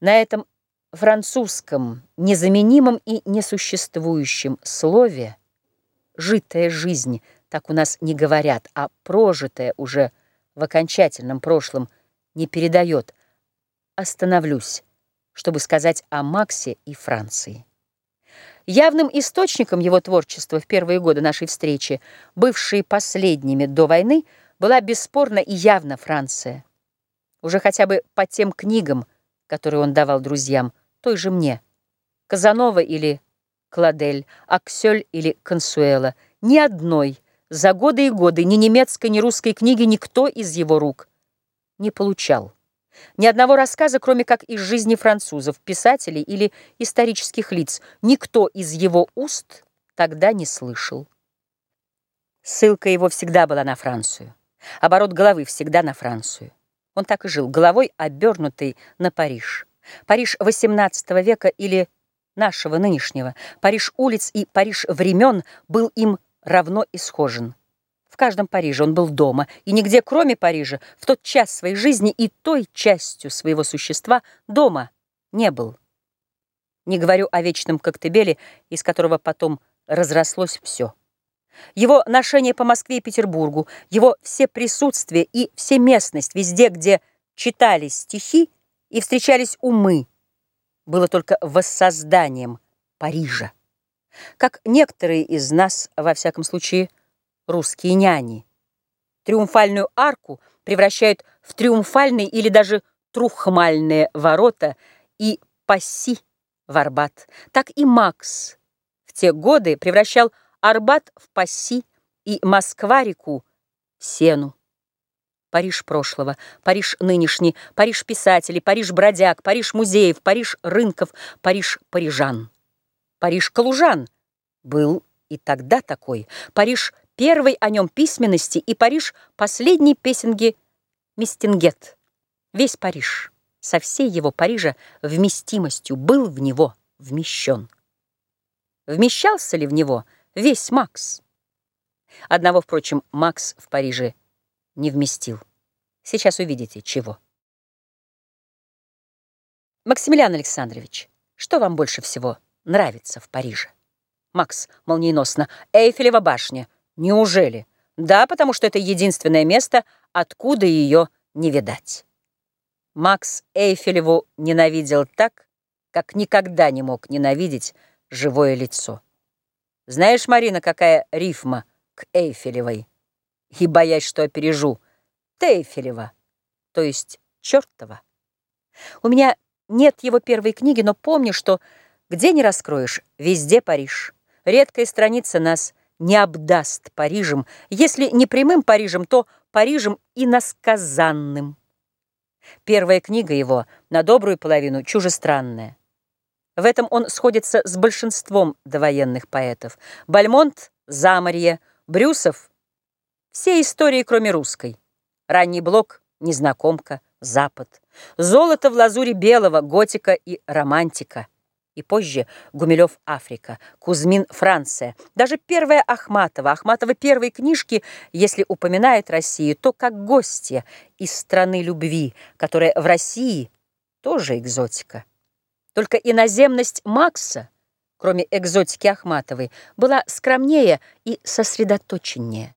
На этом французском, незаменимом и несуществующем слове «житая жизнь», так у нас не говорят, а прожитая уже в окончательном прошлом не передает, остановлюсь, чтобы сказать о Максе и Франции. Явным источником его творчества в первые годы нашей встречи, бывшие последними до войны, была бесспорно и явно Франция. Уже хотя бы по тем книгам, которые он давал друзьям, той же мне. Казанова или Кладель, Аксель или Консуэла. Ни одной за годы и годы ни немецкой, ни русской книги никто из его рук не получал. Ни одного рассказа, кроме как из жизни французов, писателей или исторических лиц, никто из его уст тогда не слышал. Ссылка его всегда была на Францию. Оборот головы всегда на Францию. Он так и жил, головой обернутой на Париж. Париж XVIII века или нашего нынешнего, Париж улиц и Париж времен был им равно исхожен. В каждом Париже он был дома, и нигде, кроме Парижа, в тот час своей жизни и той частью своего существа дома не был. Не говорю о вечном Коктебеле, из которого потом разрослось все. Его ношение по Москве и Петербургу, его все присутствие и всеместность везде, где читались стихи и встречались умы, было только воссозданием Парижа. Как некоторые из нас, во всяком случае, русские няни. Триумфальную арку превращают в триумфальные или даже трухмальные ворота и пасси в Арбат. Так и Макс в те годы превращал Арбат в пасси и Москва-реку в Сену. Париж прошлого, Париж нынешний, Париж писателей, Париж бродяг, Париж музеев, Париж рынков, Париж парижан. Париж калужан был и тогда такой. Париж первой о нем письменности и Париж последней песенги Мистингет. Весь Париж, со всей его Парижа вместимостью был в него вмещен. Вмещался ли в него весь Макс? Одного, впрочем, Макс в Париже не вместил. Сейчас увидите, чего. Максимилиан Александрович, что вам больше всего нравится в Париже? Макс молниеносно. Эйфелева башня. Неужели? Да, потому что это единственное место, откуда ее не видать. Макс Эйфелеву ненавидел так, как никогда не мог ненавидеть живое лицо. Знаешь, Марина, какая рифма к Эйфелевой? И боясь, что опережу, Тейфелева, то есть чертова. У меня нет его первой книги, но помню, что где не раскроешь, везде Париж. Редкая страница нас — не обдаст Парижем, если не прямым Парижем, то Парижем иносказанным. Первая книга его на добрую половину чужестранная. В этом он сходится с большинством довоенных поэтов. Бальмонт — Замарье, Брюсов — все истории, кроме русской. Ранний блок — Незнакомка, Запад. Золото в лазуре белого, готика и романтика — и позже Гумилев «Африка», Кузьмин «Франция». Даже первая Ахматова, Ахматова первой книжки, если упоминает Россию, то как гостья из страны любви, которая в России тоже экзотика. Только иноземность Макса, кроме экзотики Ахматовой, была скромнее и сосредоточеннее.